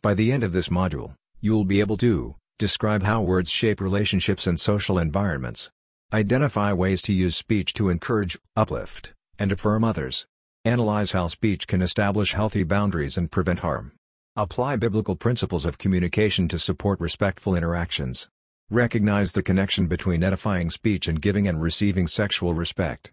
By the end of this module, you'll be able to describe how words shape relationships and social environments. Identify ways to use speech to encourage, uplift, and affirm others. Analyze how speech can establish healthy boundaries and prevent harm. Apply biblical principles of communication to support respectful interactions. Recognize the connection between edifying speech and giving and receiving sexual respect.